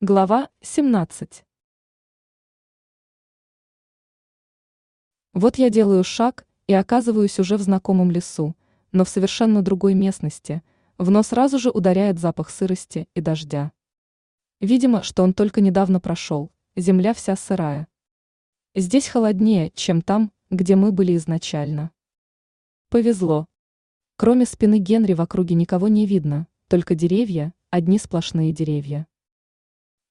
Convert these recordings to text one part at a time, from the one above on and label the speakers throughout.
Speaker 1: Глава 17 Вот я делаю шаг и оказываюсь уже в знакомом лесу, но в совершенно другой местности. В нос сразу же ударяет запах сырости и дождя. Видимо, что он только недавно прошел, земля вся сырая. Здесь холоднее, чем там, где мы были изначально. Повезло. Кроме спины Генри в округе никого не видно, только деревья, одни сплошные деревья.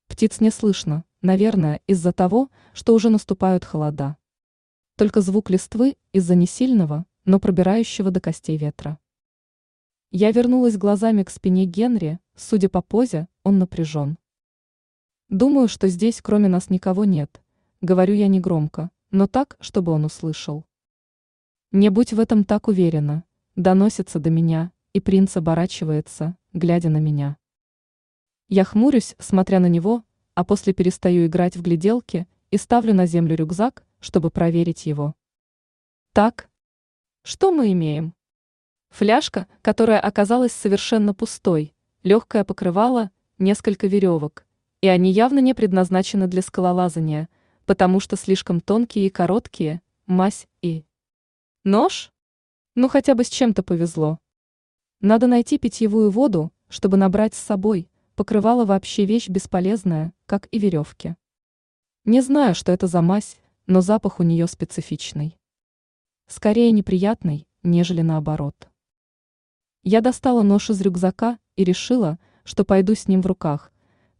Speaker 1: Птиц не слышно, наверное, из-за того, что уже наступают холода. Только звук листвы из-за несильного, но пробирающего до костей ветра. Я вернулась глазами к спине Генри, судя по позе, он напряжен. Думаю, что здесь кроме нас никого нет. Говорю я негромко, но так, чтобы он услышал. Не будь в этом так уверена. Доносится до меня, и принц оборачивается, глядя на меня. Я хмурюсь, смотря на него, а после перестаю играть в гляделки и ставлю на землю рюкзак, чтобы проверить его. Так, что мы имеем? Фляжка, которая оказалась совершенно пустой, легкое покрывало, несколько веревок, и они явно не предназначены для скалолазания, потому что слишком тонкие и короткие, мазь и... Нож? Ну хотя бы с чем-то повезло. Надо найти питьевую воду, чтобы набрать с собой, покрывало вообще вещь бесполезная, как и веревки. Не знаю, что это за мазь, но запах у нее специфичный. Скорее неприятный, нежели наоборот. Я достала нож из рюкзака и решила, что пойду с ним в руках.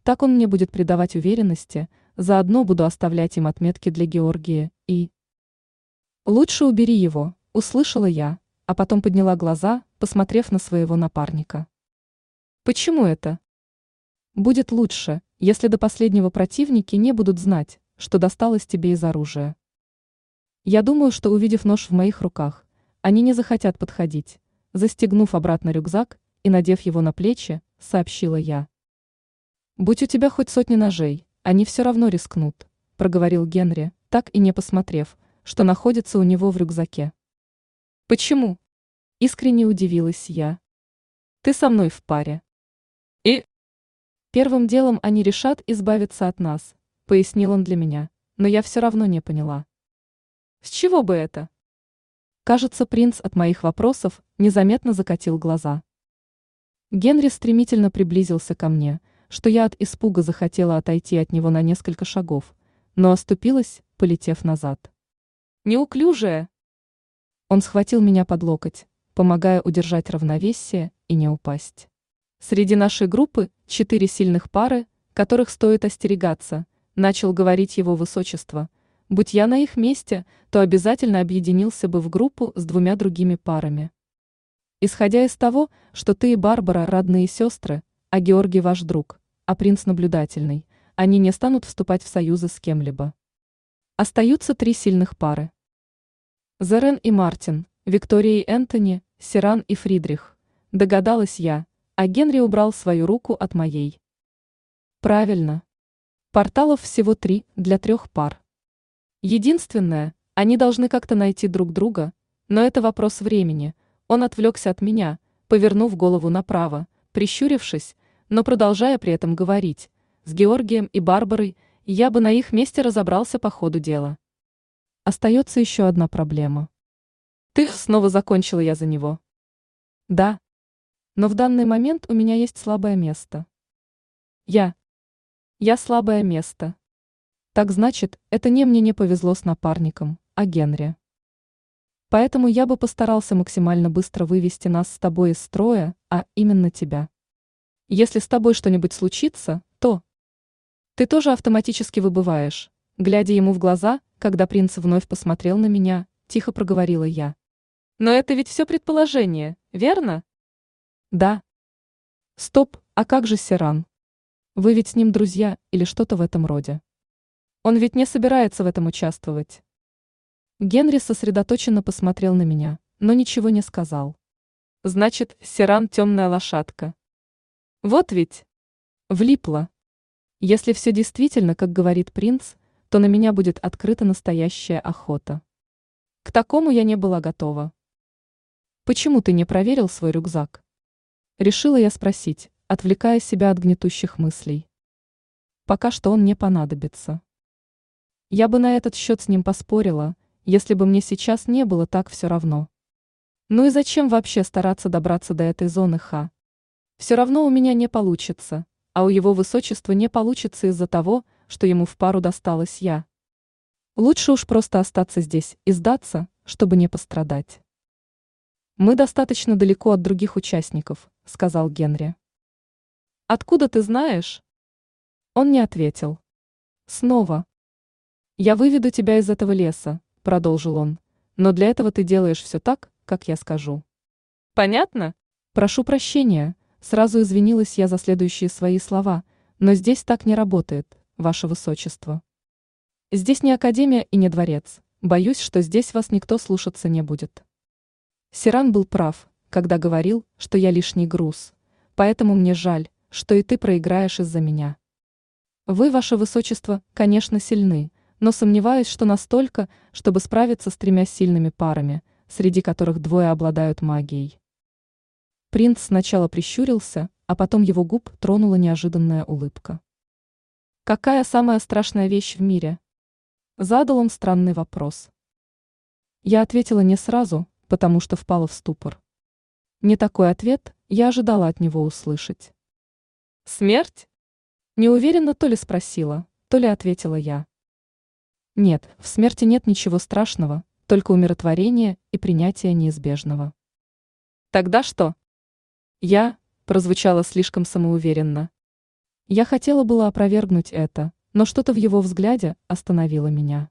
Speaker 1: Так он мне будет придавать уверенности, заодно буду оставлять им отметки для Георгии и... «Лучше убери его», — услышала я, а потом подняла глаза, посмотрев на своего напарника. «Почему это?» Будет лучше, если до последнего противники не будут знать, что досталось тебе из оружия. Я думаю, что увидев нож в моих руках, они не захотят подходить. Застегнув обратно рюкзак и надев его на плечи, сообщила я. «Будь у тебя хоть сотни ножей, они все равно рискнут», проговорил Генри, так и не посмотрев, что находится у него в рюкзаке. «Почему?» Искренне удивилась я. «Ты со мной в паре». Первым делом они решат избавиться от нас, пояснил он для меня, но я все равно не поняла. С чего бы это? Кажется, принц от моих вопросов незаметно закатил глаза. Генри стремительно приблизился ко мне, что я от испуга захотела отойти от него на несколько шагов, но оступилась, полетев назад. Неуклюжая. Он схватил меня под локоть, помогая удержать равновесие и не упасть. Среди нашей группы четыре сильных пары, которых стоит остерегаться, начал говорить его высочество. Будь я на их месте, то обязательно объединился бы в группу с двумя другими парами. Исходя из того, что ты и Барбара родные сестры, а Георгий ваш друг, а принц наблюдательный, они не станут вступать в союзы с кем-либо. Остаются три сильных пары. Зерен и Мартин, Виктория и Энтони, Сиран и Фридрих. Догадалась я, а Генри убрал свою руку от моей. Правильно. Порталов всего три для трех пар. Единственное, они должны как-то найти друг друга, но это вопрос времени. Он отвлекся от меня, повернув голову направо, прищурившись, но продолжая при этом говорить. С Георгием и Барбарой я бы на их месте разобрался по ходу дела. Остается еще одна проблема. Ты снова закончила я за него. Да, но в данный момент у меня есть слабое место. Я. Я слабое место. Так значит, это не мне не повезло с напарником, а Генри. Поэтому я бы постарался максимально быстро вывести нас с тобой из строя, а именно тебя. Если с тобой что-нибудь случится, то... Ты тоже автоматически выбываешь. Глядя ему в глаза, когда принц вновь посмотрел на меня, тихо проговорила я. Но это ведь все предположение, верно? Да. Стоп, а как же Сиран? Вы ведь с ним друзья или что-то в этом роде? Он ведь не собирается в этом участвовать. Генри сосредоточенно посмотрел на меня, но ничего не сказал. Значит, Сиран темная лошадка. Вот ведь. Влипла. Если все действительно, как говорит принц, то на меня будет открыта настоящая охота. К такому я не была готова. Почему ты не проверил свой рюкзак? Решила я спросить, отвлекая себя от гнетущих мыслей. пока что он не понадобится. Я бы на этот счет с ним поспорила, если бы мне сейчас не было так все равно. Ну и зачем вообще стараться добраться до этой зоны Х? Все равно у меня не получится, а у его высочества не получится из-за того, что ему в пару досталась я. Лучше уж просто остаться здесь и сдаться, чтобы не пострадать. Мы достаточно далеко от других участников, сказал Генри. Откуда ты знаешь? Он не ответил. Снова. Я выведу тебя из этого леса, продолжил он. Но для этого ты делаешь все так, как я скажу. Понятно? Прошу прощения, сразу извинилась я за следующие свои слова, но здесь так не работает, ваше высочество. Здесь не академия и не дворец, боюсь, что здесь вас никто слушаться не будет. Сиран был прав, когда говорил, что я лишний груз, поэтому мне жаль, что и ты проиграешь из-за меня. Вы, ваше высочество, конечно, сильны, но сомневаюсь, что настолько, чтобы справиться с тремя сильными парами – среди которых двое обладают магией. Принц сначала прищурился, а потом его губ тронула неожиданная улыбка. «Какая самая страшная вещь в мире?» Задал он странный вопрос. Я ответила не сразу, потому что впала в ступор. Не такой ответ я ожидала от него услышать. «Смерть?» Неуверенно то ли спросила, то ли ответила я. Нет, в смерти нет ничего страшного, только умиротворение и принятие неизбежного. Тогда что? Я прозвучало слишком самоуверенно. Я хотела было опровергнуть это, но что-то в его взгляде остановило меня.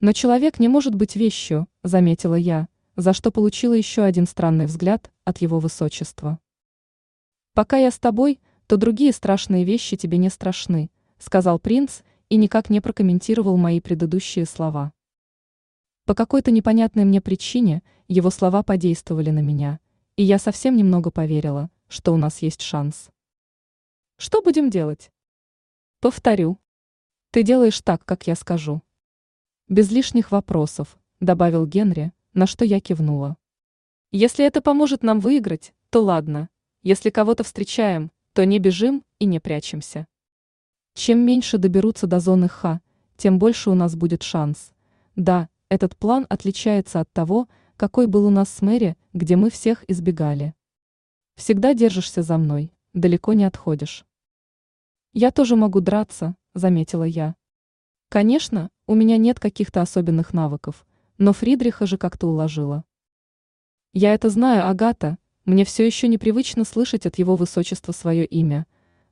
Speaker 1: Но человек не может быть вещью, заметила я, за что получила еще один странный взгляд от его высочества. Пока я с тобой, то другие страшные вещи тебе не страшны, сказал принц и никак не прокомментировал мои предыдущие слова. По какой-то непонятной мне причине его слова подействовали на меня, и я совсем немного поверила, что у нас есть шанс. Что будем делать? Повторю. Ты делаешь так, как я скажу. Без лишних вопросов, добавил Генри, на что я кивнула. Если это поможет нам выиграть, то ладно. Если кого-то встречаем, то не бежим и не прячемся. Чем меньше доберутся до зоны Х, тем больше у нас будет шанс. Да, этот план отличается от того, какой был у нас с Мэри, где мы всех избегали. Всегда держишься за мной, далеко не отходишь. Я тоже могу драться, заметила я. Конечно, у меня нет каких-то особенных навыков, но Фридриха же как-то уложила. Я это знаю, Агата, мне все еще непривычно слышать от его высочества свое имя,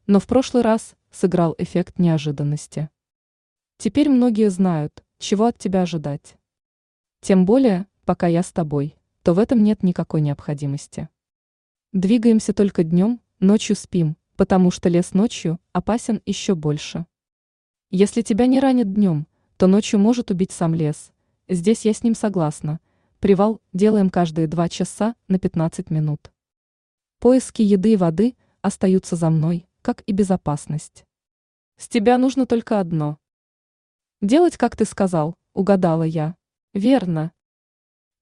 Speaker 1: но в прошлый раз сыграл эффект неожиданности. Теперь многие знают, чего от тебя ожидать. Тем более, пока я с тобой, то в этом нет никакой необходимости. Двигаемся только днем, ночью спим, потому что лес ночью опасен еще больше. Если тебя не ранит днем, то ночью может убить сам лес. Здесь я с ним согласна. Привал делаем каждые два часа на 15 минут. Поиски еды и воды остаются за мной, как и безопасность. С тебя нужно только одно. Делать, как ты сказал, угадала я. Верно.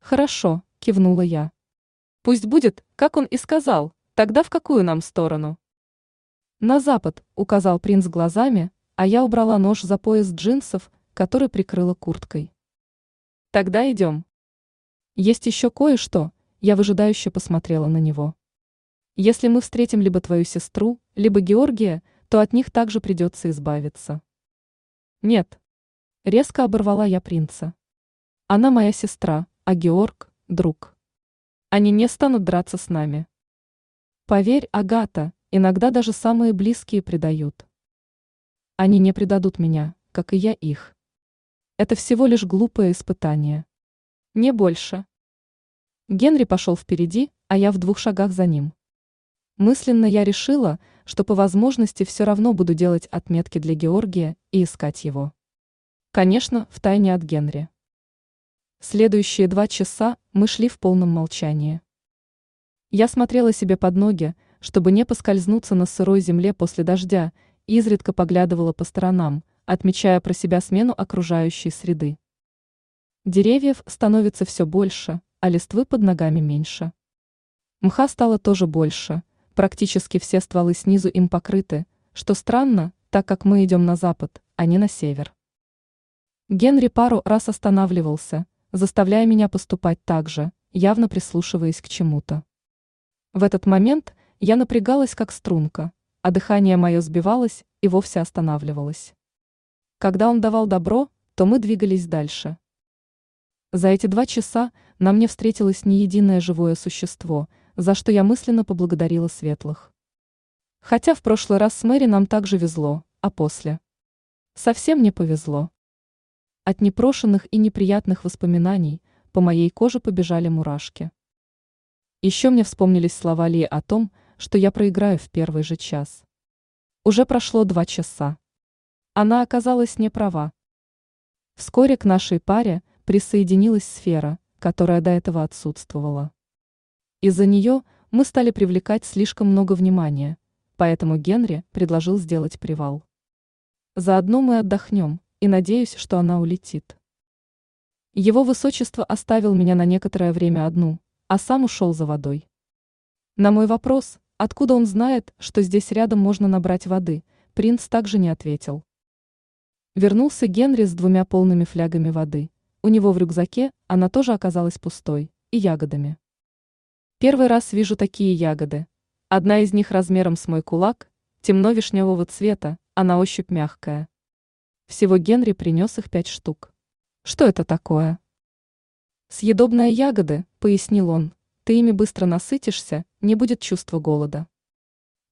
Speaker 1: Хорошо, кивнула я. Пусть будет, как он и сказал, тогда в какую нам сторону? На запад, указал принц глазами, а я убрала нож за пояс джинсов, который прикрыла курткой. Тогда идем. Есть еще кое-что, я выжидающе посмотрела на него. Если мы встретим либо твою сестру, либо Георгия, то от них также придется избавиться. Нет. Резко оборвала я принца. Она моя сестра, а Георг – друг. Они не станут драться с нами. Поверь, Агата, иногда даже самые близкие предают. Они не предадут меня, как и я их. Это всего лишь глупое испытание. Не больше. Генри пошел впереди, а я в двух шагах за ним. Мысленно я решила, что по возможности все равно буду делать отметки для Георгия и искать его. Конечно, в тайне от Генри. Следующие два часа мы шли в полном молчании. Я смотрела себе под ноги, чтобы не поскользнуться на сырой земле после дождя, и изредка поглядывала по сторонам, отмечая про себя смену окружающей среды. Деревьев становится все больше, а листвы под ногами меньше. Мха стало тоже больше, практически все стволы снизу им покрыты, что странно, так как мы идем на запад, а не на север. Генри пару раз останавливался, заставляя меня поступать так же, явно прислушиваясь к чему-то. В этот момент я напрягалась как струнка, а дыхание мое сбивалось и вовсе останавливалось. Когда он давал добро, то мы двигались дальше. За эти два часа на мне встретилось не единое живое существо, за что я мысленно поблагодарила светлых. Хотя в прошлый раз с Мэри нам также везло, а после. Совсем не повезло. От непрошенных и неприятных воспоминаний по моей коже побежали мурашки. Еще мне вспомнились слова Ли о том, что я проиграю в первый же час. Уже прошло два часа. Она оказалась не права. Вскоре к нашей паре присоединилась сфера, которая до этого отсутствовала. Из-за нее мы стали привлекать слишком много внимания, поэтому Генри предложил сделать привал. Заодно мы отдохнем, и надеюсь, что она улетит. Его высочество оставил меня на некоторое время одну, а сам ушел за водой. На мой вопрос, откуда он знает, что здесь рядом можно набрать воды, принц также не ответил. Вернулся Генри с двумя полными флягами воды. У него в рюкзаке она тоже оказалась пустой, и ягодами. Первый раз вижу такие ягоды. Одна из них размером с мой кулак, темно-вишневого цвета, а на ощупь мягкая. Всего Генри принес их пять штук. Что это такое? Съедобные ягоды, пояснил он, ты ими быстро насытишься, не будет чувства голода.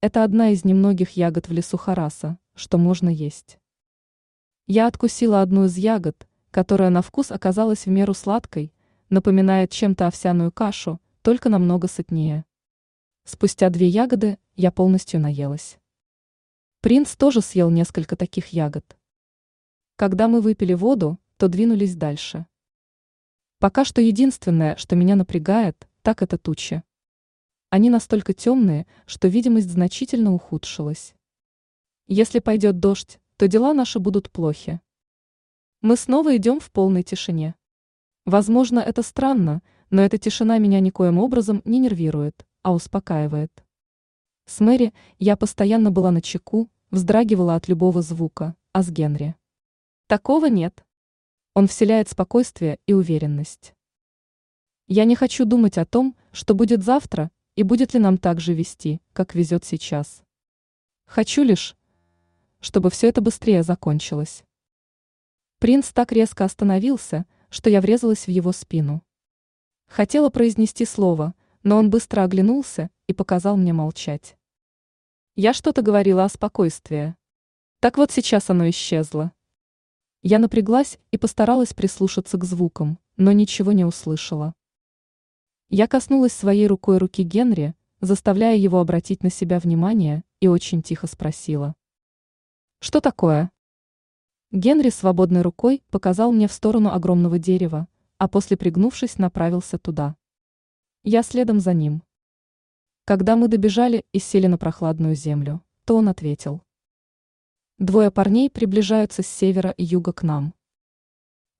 Speaker 1: Это одна из немногих ягод в лесу Хараса, что можно есть. Я откусила одну из ягод, которая на вкус оказалась в меру сладкой, напоминает чем-то овсяную кашу, только намного сытнее. Спустя две ягоды я полностью наелась. Принц тоже съел несколько таких ягод. Когда мы выпили воду, то двинулись дальше. Пока что единственное, что меня напрягает, так это тучи. Они настолько темные, что видимость значительно ухудшилась. Если пойдет дождь, то дела наши будут плохи. Мы снова идем в полной тишине. Возможно, это странно, но эта тишина меня никоим образом не нервирует, а успокаивает. С Мэри я постоянно была на чеку, вздрагивала от любого звука, а с Генри. Такого нет. Он вселяет спокойствие и уверенность. Я не хочу думать о том, что будет завтра и будет ли нам так же вести, как везет сейчас. Хочу лишь, чтобы все это быстрее закончилось. Принц так резко остановился, что я врезалась в его спину. Хотела произнести слово, но он быстро оглянулся и показал мне молчать. Я что-то говорила о спокойствии. Так вот сейчас оно исчезло. Я напряглась и постаралась прислушаться к звукам, но ничего не услышала. Я коснулась своей рукой руки Генри, заставляя его обратить на себя внимание, и очень тихо спросила. «Что такое?» Генри свободной рукой показал мне в сторону огромного дерева, а после пригнувшись направился туда. Я следом за ним. Когда мы добежали и сели на прохладную землю, то он ответил. Двое парней приближаются с севера и юга к нам.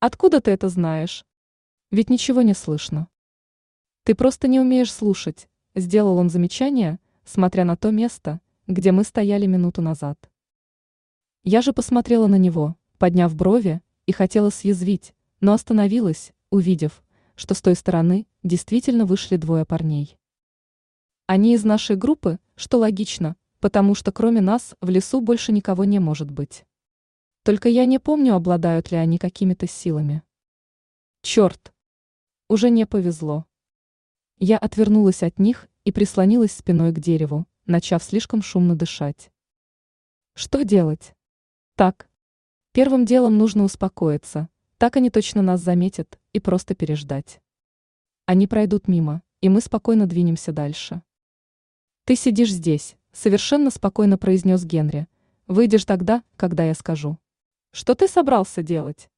Speaker 1: Откуда ты это знаешь? Ведь ничего не слышно. Ты просто не умеешь слушать, сделал он замечание, смотря на то место, где мы стояли минуту назад. Я же посмотрела на него, подняв брови, и хотела съязвить, но остановилась, увидев, что с той стороны действительно вышли двое парней. Они из нашей группы, что логично, потому что кроме нас в лесу больше никого не может быть. Только я не помню, обладают ли они какими-то силами. Черт! Уже не повезло. Я отвернулась от них и прислонилась спиной к дереву, начав слишком шумно дышать. Что делать? Так. Первым делом нужно успокоиться, так они точно нас заметят, и просто переждать. Они пройдут мимо, и мы спокойно двинемся дальше. Ты сидишь здесь, совершенно спокойно произнес Генри. Выйдешь тогда, когда я скажу. Что ты собрался делать?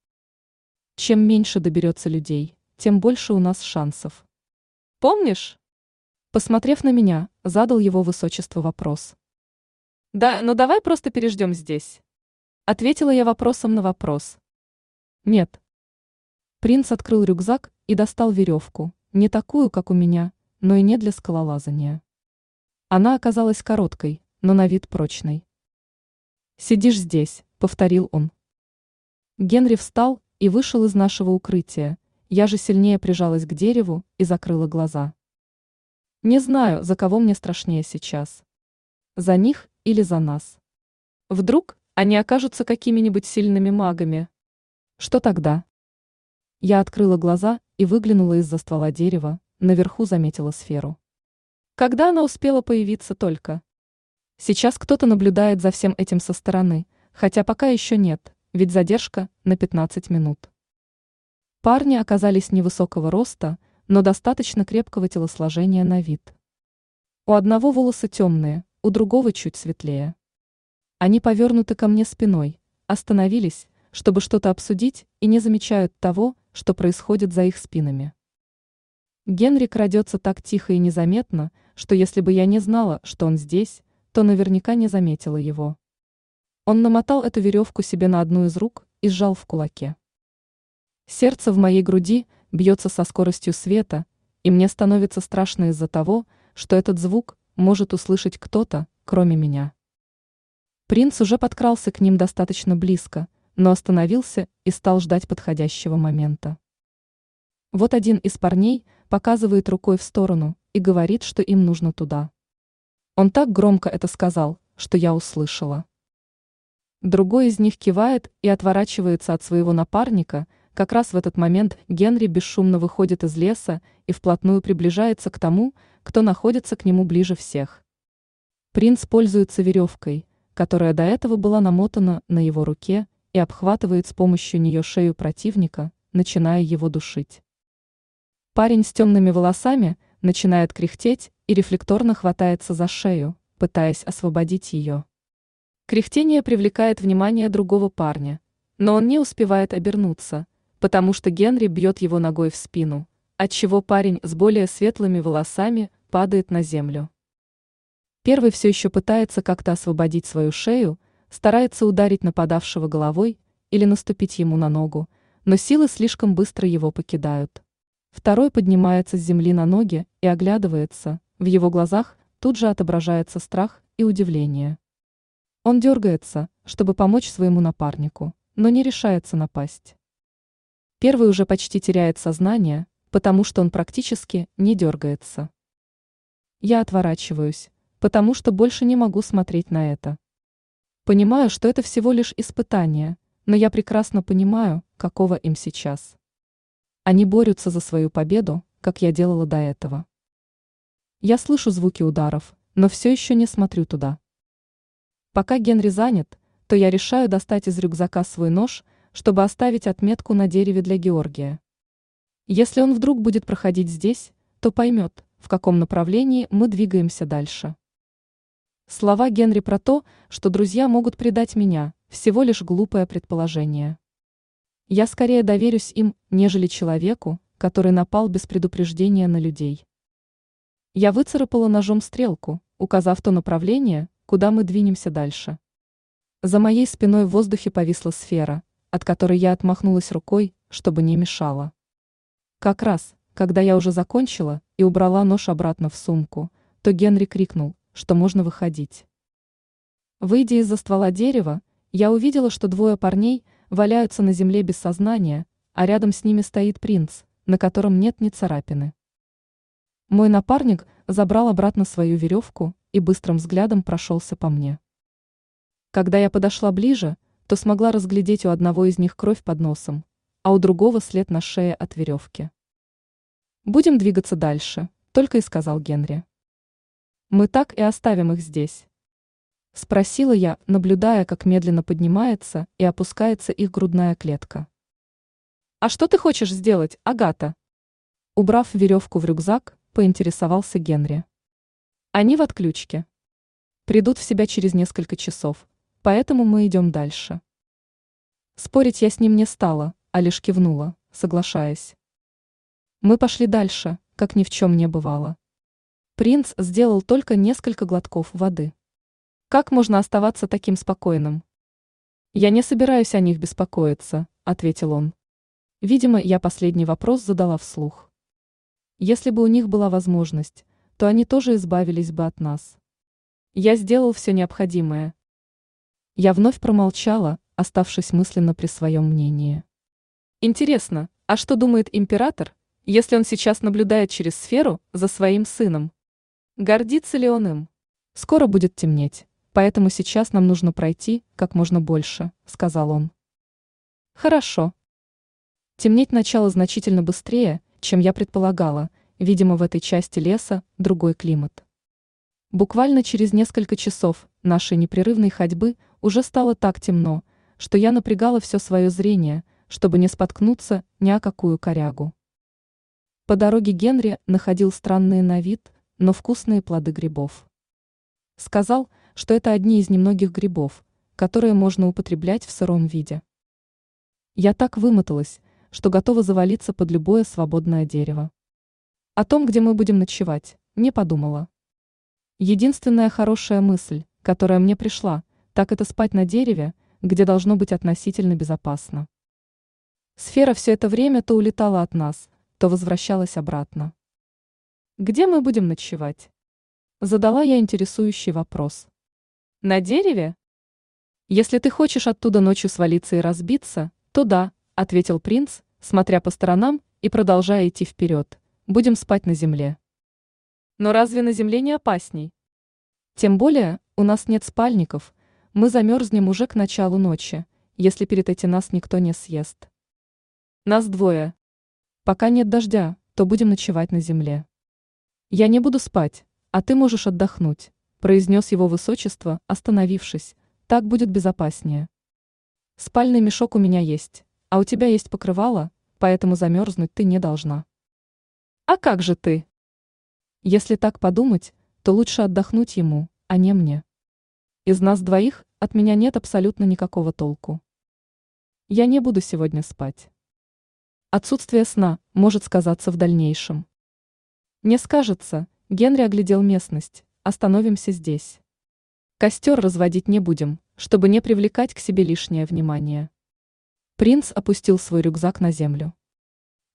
Speaker 1: Чем меньше доберется людей, тем больше у нас шансов. Помнишь? Посмотрев на меня, задал его высочество вопрос. Да, ну давай просто переждем здесь. Ответила я вопросом на вопрос. Нет. Принц открыл рюкзак и достал веревку, не такую, как у меня, но и не для скалолазания. Она оказалась короткой, но на вид прочной. «Сидишь здесь», — повторил он. Генри встал и вышел из нашего укрытия, я же сильнее прижалась к дереву и закрыла глаза. Не знаю, за кого мне страшнее сейчас. За них или за нас. Вдруг они окажутся какими-нибудь сильными магами. Что тогда? Я открыла глаза и выглянула из-за ствола дерева, наверху заметила сферу. Когда она успела появиться только? Сейчас кто-то наблюдает за всем этим со стороны, хотя пока еще нет, ведь задержка на 15 минут. Парни оказались невысокого роста, но достаточно крепкого телосложения на вид. У одного волосы темные, у другого чуть светлее. Они повернуты ко мне спиной, остановились, чтобы что-то обсудить, и не замечают того, что происходит за их спинами. Генри крадется так тихо и незаметно, что если бы я не знала, что он здесь, то наверняка не заметила его. Он намотал эту веревку себе на одну из рук и сжал в кулаке. Сердце в моей груди бьется со скоростью света, и мне становится страшно из-за того, что этот звук может услышать кто-то, кроме меня. Принц уже подкрался к ним достаточно близко, но остановился и стал ждать подходящего момента. Вот один из парней показывает рукой в сторону и говорит, что им нужно туда. Он так громко это сказал, что я услышала. Другой из них кивает и отворачивается от своего напарника – как раз в этот момент Генри бесшумно выходит из леса и вплотную приближается к тому, кто находится к нему ближе всех. Принц пользуется веревкой, которая до этого была намотана на его руке и обхватывает с помощью нее шею противника, начиная его душить. Парень с темными волосами начинает кряхтеть и рефлекторно хватается за шею, пытаясь освободить ее. Кряхтение привлекает внимание другого парня, но он не успевает обернуться, потому что Генри бьет его ногой в спину, отчего парень с более светлыми волосами падает на землю. Первый все еще пытается как-то освободить свою шею, старается ударить нападавшего головой или наступить ему на ногу, но силы слишком быстро его покидают. Второй поднимается с земли на ноги и оглядывается, в его глазах тут же отображается страх и удивление. Он дергается, чтобы помочь своему напарнику, но не решается напасть. Первый уже почти теряет сознание, потому что он практически не дергается. Я отворачиваюсь, потому что больше не могу смотреть на это. Понимаю, что это всего лишь испытание, но я прекрасно понимаю, какого им сейчас. Они борются за свою победу, как я делала до этого. Я слышу звуки ударов, но все еще не смотрю туда. Пока Генри занят, то я решаю достать из рюкзака свой нож чтобы оставить отметку на дереве для Георгия. Если он вдруг будет проходить здесь, то поймет, в каком направлении мы двигаемся дальше. Слова Генри про то, что друзья могут предать меня, всего лишь глупое предположение. Я скорее доверюсь им, нежели человеку, который напал без предупреждения на людей. Я выцарапала ножом стрелку, указав то направление, куда мы двинемся дальше. За моей спиной в воздухе повисла сфера, от которой я отмахнулась рукой, чтобы не мешала. Как раз, когда я уже закончила и убрала нож обратно в сумку, то Генри крикнул, что можно выходить. Выйдя из-за ствола дерева, я увидела, что двое парней валяются на земле без сознания, а рядом с ними стоит принц, на котором нет ни царапины. Мой напарник забрал обратно свою веревку и быстрым взглядом прошелся по мне. Когда я подошла ближе, то смогла разглядеть у одного из них кровь под носом, а у другого след на шее от веревки. «Будем двигаться дальше», — только и сказал Генри. «Мы так и оставим их здесь». Спросила я, наблюдая, как медленно поднимается и опускается их грудная клетка. «А что ты хочешь сделать, Агата?» Убрав веревку в рюкзак, поинтересовался Генри. «Они в отключке. Придут в себя через несколько часов, поэтому мы идем дальше. Спорить я с ним не стала, а лишь кивнула, соглашаясь. Мы пошли дальше, как ни в чем не бывало. Принц сделал только несколько глотков воды. Как можно оставаться таким спокойным? Я не собираюсь о них беспокоиться, ответил он. Видимо, я последний вопрос задала вслух. Если бы у них была возможность, то они тоже избавились бы от нас. Я сделал все необходимое, Я вновь промолчала, оставшись мысленно при своем мнении. Интересно, а что думает император, если он сейчас наблюдает через сферу за своим сыном? Гордится ли он им? Скоро будет темнеть, поэтому сейчас нам нужно пройти как можно больше, сказал он. Хорошо. Темнеть начало значительно быстрее, чем я предполагала, видимо, в этой части леса другой климат. Буквально через несколько часов нашей непрерывной ходьбы уже стало так темно, что я напрягала все свое зрение, чтобы не споткнуться ни о какую корягу. По дороге Генри находил странные на вид, но вкусные плоды грибов. Сказал, что это одни из немногих грибов, которые можно употреблять в сыром виде. Я так вымоталась, что готова завалиться под любое свободное дерево. О том, где мы будем ночевать, не подумала. Единственная хорошая мысль, которая мне пришла, так это спать на дереве, где должно быть относительно безопасно. Сфера все это время то улетала от нас, то возвращалась обратно. Где мы будем ночевать? Задала я интересующий вопрос. На дереве? Если ты хочешь оттуда ночью свалиться и разбиться, то да, ответил принц, смотря по сторонам и продолжая идти вперед. Будем спать на земле. Но разве на земле не опасней? Тем более, у нас нет спальников, мы замерзнем уже к началу ночи, если перед этим нас никто не съест. Нас двое. Пока нет дождя, то будем ночевать на земле. Я не буду спать, а ты можешь отдохнуть, произнес его высочество, остановившись. Так будет безопаснее. Спальный мешок у меня есть, а у тебя есть покрывало, поэтому замерзнуть ты не должна. А как же ты? Если так подумать, то лучше отдохнуть ему, а не мне. Из нас двоих от меня нет абсолютно никакого толку. Я не буду сегодня спать. Отсутствие сна может сказаться в дальнейшем. Не скажется, Генри оглядел местность, остановимся здесь. Костер разводить не будем, чтобы не привлекать к себе лишнее внимание. Принц опустил свой рюкзак на землю.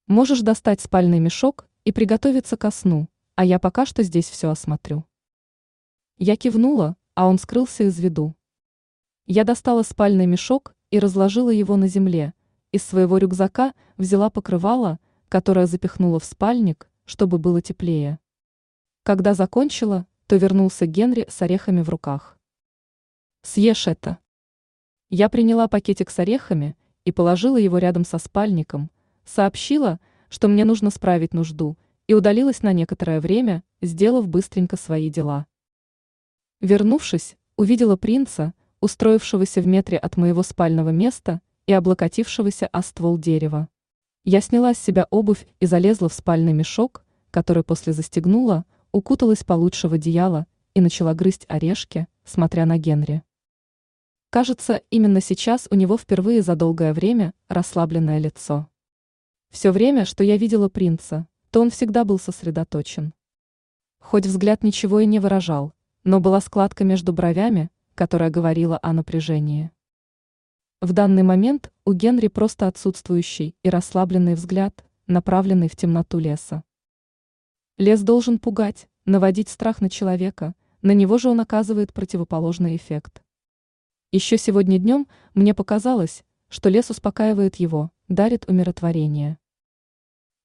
Speaker 1: Можешь достать спальный мешок и приготовиться ко сну, а я пока что здесь все осмотрю. Я кивнула, а он скрылся из виду. Я достала спальный мешок и разложила его на земле. Из своего рюкзака взяла покрывало, которое запихнула в спальник, чтобы было теплее. Когда закончила, то вернулся Генри с орехами в руках. «Съешь это». Я приняла пакетик с орехами и положила его рядом со спальником, сообщила, что мне нужно справить нужду – и удалилась на некоторое время, сделав быстренько свои дела. Вернувшись, увидела принца, устроившегося в метре от моего спального места и облокотившегося о ствол дерева. Я сняла с себя обувь и залезла в спальный мешок, который после застегнула, укуталась получше в одеяло и начала грызть орешки, смотря на Генри. Кажется, именно сейчас у него впервые за долгое время расслабленное лицо. Все время, что я видела принца, то он всегда был сосредоточен. Хоть взгляд ничего и не выражал, но была складка между бровями, которая говорила о напряжении. В данный момент у Генри просто отсутствующий и расслабленный взгляд, направленный в темноту леса. Лес должен пугать, наводить страх на человека, на него же он оказывает противоположный эффект. Еще сегодня днем мне показалось, что лес успокаивает его, дарит умиротворение.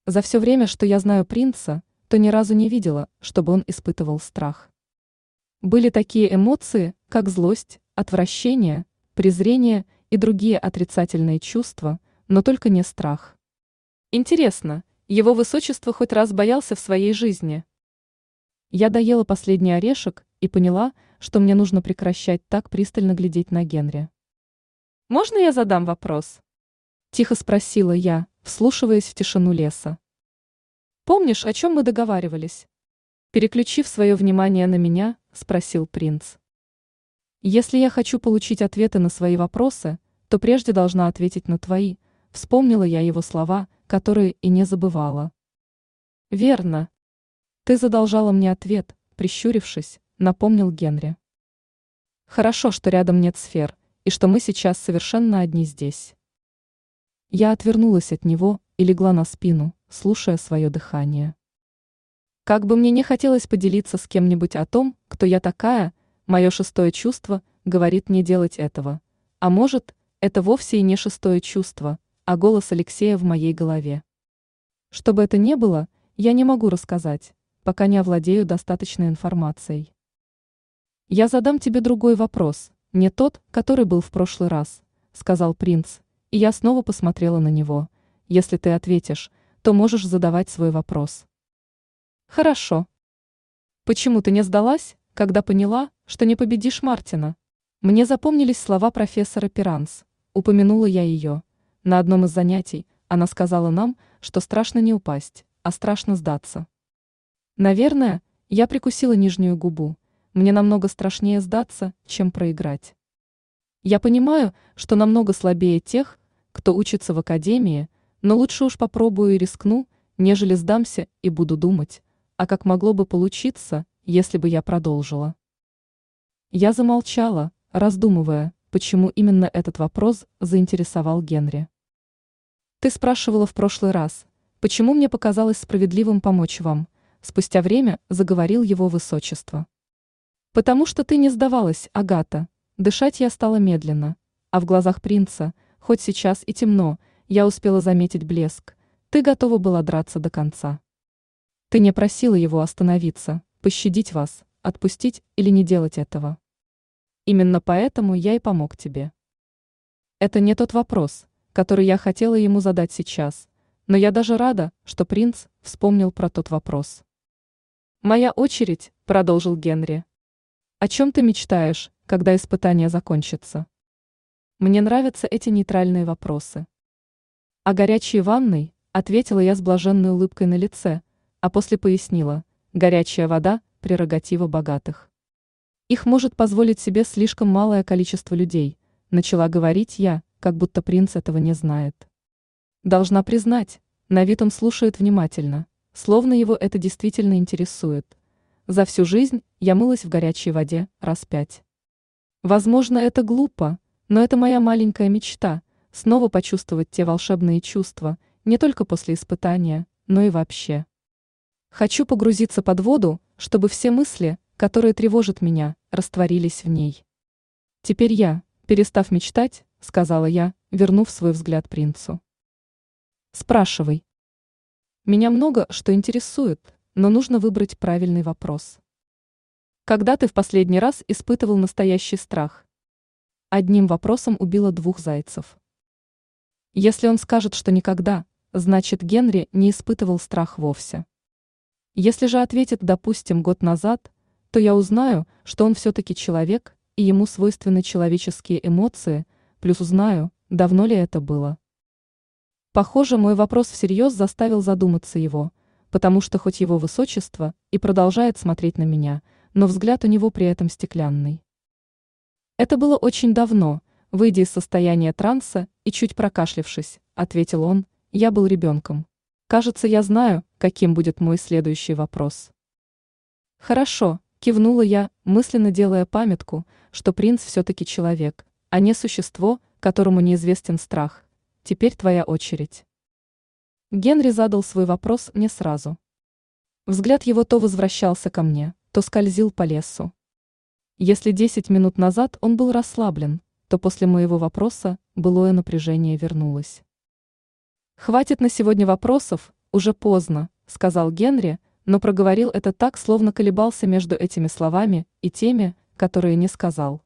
Speaker 1: За все время, что я знаю принца, то ни разу не видела, чтобы он испытывал страх. Были такие эмоции, как злость, отвращение, презрение и другие отрицательные чувства, но только не страх. Интересно, его высочество хоть раз боялся в своей жизни? Я доела последний орешек и поняла, что мне нужно прекращать так пристально глядеть на Генри. «Можно я задам вопрос?» Тихо спросила я, вслушиваясь в тишину леса. «Помнишь, о чем мы договаривались?» Переключив свое внимание на меня, спросил принц. «Если я хочу получить ответы на свои вопросы, то прежде должна ответить на твои», вспомнила я его слова, которые и не забывала. «Верно. Ты задолжала мне ответ», прищурившись, напомнил Генри. «Хорошо, что рядом нет сфер, и что мы сейчас совершенно одни здесь». Я отвернулась от него и легла на спину, слушая свое дыхание. Как бы мне не хотелось поделиться с кем-нибудь о том, кто я такая, мое шестое чувство говорит не делать этого. А может, это вовсе и не шестое чувство, а голос Алексея в моей голове. Что бы это ни было, я не могу рассказать, пока не овладею достаточной информацией. Я задам тебе другой вопрос, не тот, который был в прошлый раз, сказал принц, и я снова посмотрела на него. Если ты ответишь, то можешь задавать свой вопрос. Хорошо. Почему ты не сдалась, когда поняла, что не победишь Мартина? Мне запомнились слова профессора Пиранс. Упомянула я ее. На одном из занятий она сказала нам, что страшно не упасть, а страшно сдаться. Наверное, я прикусила нижнюю губу. Мне намного страшнее сдаться, чем проиграть. Я понимаю, что намного слабее тех, кто учится в академии, но лучше уж попробую и рискну, нежели сдамся и буду думать, а как могло бы получиться, если бы я продолжила. Я замолчала, раздумывая, почему именно этот вопрос заинтересовал Генри. Ты спрашивала в прошлый раз, почему мне показалось справедливым помочь вам, спустя время заговорил его высочество. Потому что ты не сдавалась, Агата, дышать я стала медленно, а в глазах принца, хоть сейчас и темно, я успела заметить блеск, ты готова была драться до конца. Ты не просила его остановиться, пощадить вас, отпустить или не делать этого. Именно поэтому я и помог тебе. Это не тот вопрос, который я хотела ему задать сейчас, но я даже рада, что принц вспомнил про тот вопрос. «Моя очередь», — продолжил Генри. «О чем ты мечтаешь, когда испытание закончится?» Мне нравятся эти нейтральные вопросы. О горячей ванной ответила я с блаженной улыбкой на лице, а после пояснила, горячая вода – прерогатива богатых. Их может позволить себе слишком малое количество людей, начала говорить я, как будто принц этого не знает. Должна признать, на вид он слушает внимательно, словно его это действительно интересует. За всю жизнь я мылась в горячей воде раз пять. Возможно, это глупо, но это моя маленькая мечта – снова почувствовать те волшебные чувства, не только после испытания, но и вообще. Хочу погрузиться под воду, чтобы все мысли, которые тревожат меня, растворились в ней. Теперь я, перестав мечтать, сказала я, вернув свой взгляд принцу. Спрашивай. Меня много что интересует, но нужно выбрать правильный вопрос. Когда ты в последний раз испытывал настоящий страх? Одним вопросом убила двух зайцев. Если он скажет, что никогда, значит Генри не испытывал страх вовсе. Если же ответит, допустим, год назад, то я узнаю, что он все-таки человек, и ему свойственны человеческие эмоции, плюс узнаю, давно ли это было. Похоже, мой вопрос всерьез заставил задуматься его, потому что хоть его высочество и продолжает смотреть на меня, но взгляд у него при этом стеклянный. Это было очень давно, выйдя из состояния транса и чуть прокашлившись, ответил он, я был ребенком. Кажется, я знаю, каким будет мой следующий вопрос. Хорошо, Кивнула я, мысленно делая памятку, что принц все-таки человек, а не существо, которому неизвестен страх. Теперь твоя очередь. Генри задал свой вопрос не сразу. Взгляд его то возвращался ко мне, то скользил по лесу. Если десять минут назад он был расслаблен, то после моего вопроса былое напряжение вернулось. «Хватит на сегодня вопросов, уже поздно», — сказал Генри, — но проговорил это так, словно колебался между этими словами и теми, которые не сказал.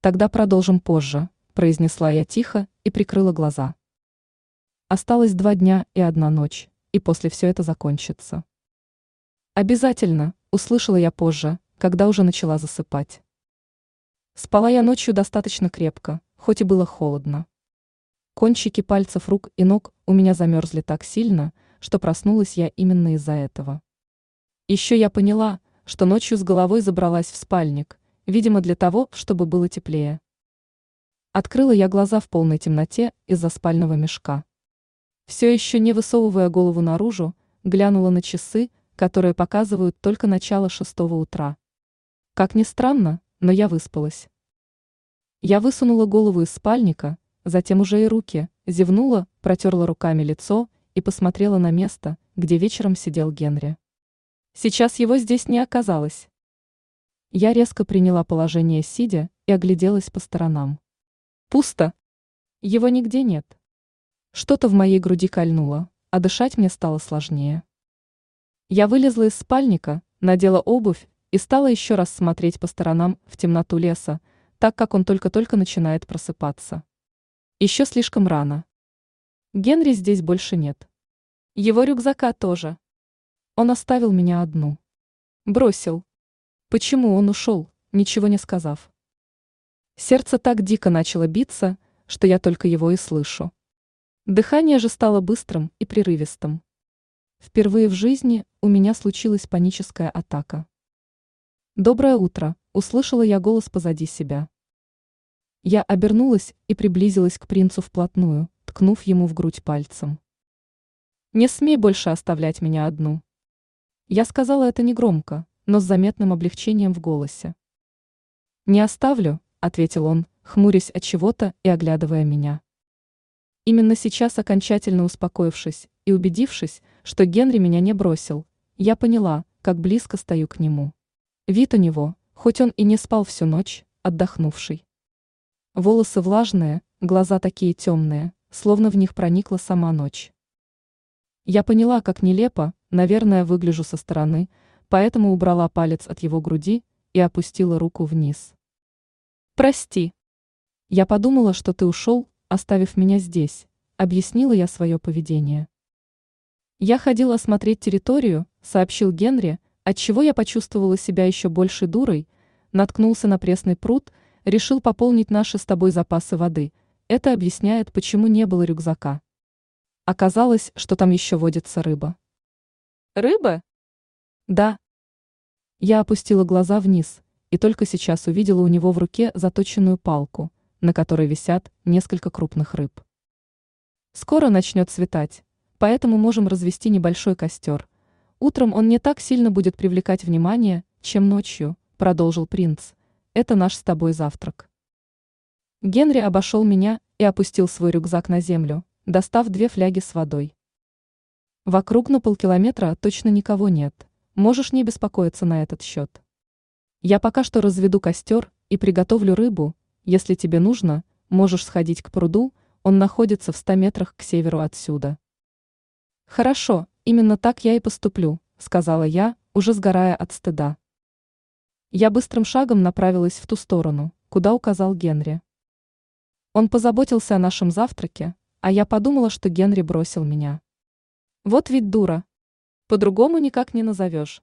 Speaker 1: «Тогда продолжим позже», – произнесла я тихо и прикрыла глаза. Осталось два дня и одна ночь, и после все это закончится. «Обязательно», – услышала я позже, когда уже начала засыпать. Спала я ночью достаточно крепко, хоть и было холодно. Кончики пальцев рук и ног у меня замерзли так сильно – что проснулась я именно из-за этого. Еще я поняла, что ночью с головой забралась в спальник, видимо для того, чтобы было теплее. Открыла я глаза в полной темноте из-за спального мешка. Все еще не высовывая голову наружу, глянула на часы, которые показывают только начало шестого утра. Как ни странно, но я выспалась. Я высунула голову из спальника, затем уже и руки, зевнула, протерла руками лицо и посмотрела на место, где вечером сидел Генри. Сейчас его здесь не оказалось. Я резко приняла положение сидя и огляделась по сторонам. Пусто. Его нигде нет. Что-то в моей груди кольнуло, а дышать мне стало сложнее. Я вылезла из спальника, надела обувь и стала еще раз смотреть по сторонам в темноту леса, так как он только-только начинает просыпаться. Еще слишком рано. Генри здесь больше нет. Его рюкзака тоже. Он оставил меня одну. Бросил. Почему он ушел, ничего не сказав? Сердце так дико начало биться, что я только его и слышу. Дыхание же стало быстрым и прерывистым. Впервые в жизни у меня случилась паническая атака. «Доброе утро!» – услышала я голос позади себя. Я обернулась и приблизилась к принцу вплотную, ткнув ему в грудь пальцем. «Не смей больше оставлять меня одну!» Я сказала это негромко, но с заметным облегчением в голосе. «Не оставлю», — ответил он, хмурясь от чего-то и оглядывая меня. Именно сейчас, окончательно успокоившись и убедившись, что Генри меня не бросил, я поняла, как близко стою к нему. Вид у него, хоть он и не спал всю ночь, отдохнувший. Волосы влажные, глаза такие темные, словно в них проникла сама ночь. Я поняла, как нелепо, наверное, выгляжу со стороны, поэтому убрала палец от его груди и опустила руку вниз. «Прости. Я подумала, что ты ушел, оставив меня здесь, объяснила я свое поведение. Я ходил осмотреть территорию, сообщил Генри, отчего я почувствовала себя еще большей дурой, наткнулся на пресный пруд, решил пополнить наши с тобой запасы воды. Это объясняет, почему не было рюкзака. Оказалось, что там еще водится рыба. Рыба? Да. Я опустила глаза вниз и только сейчас увидела у него в руке заточенную палку – на которой висят несколько крупных рыб. Скоро начнет светать, поэтому можем развести небольшой костер. Утром он не так сильно будет привлекать внимание, чем ночью, продолжил принц. Это наш с тобой завтрак. Генри обошел меня и опустил свой рюкзак на землю, достав две фляги с водой. Вокруг на полкилометра точно никого нет, можешь не беспокоиться на этот счет. Я пока что разведу костер и приготовлю рыбу, если тебе нужно, можешь сходить к пруду, он находится в ста метрах к северу отсюда. Хорошо, именно так я и поступлю, сказала я, уже сгорая от стыда. Я быстрым шагом направилась в ту сторону, куда указал Генри. Он позаботился о нашем завтраке, а я подумала, что Генри бросил меня. Вот ведь дура. По-другому никак не назовешь.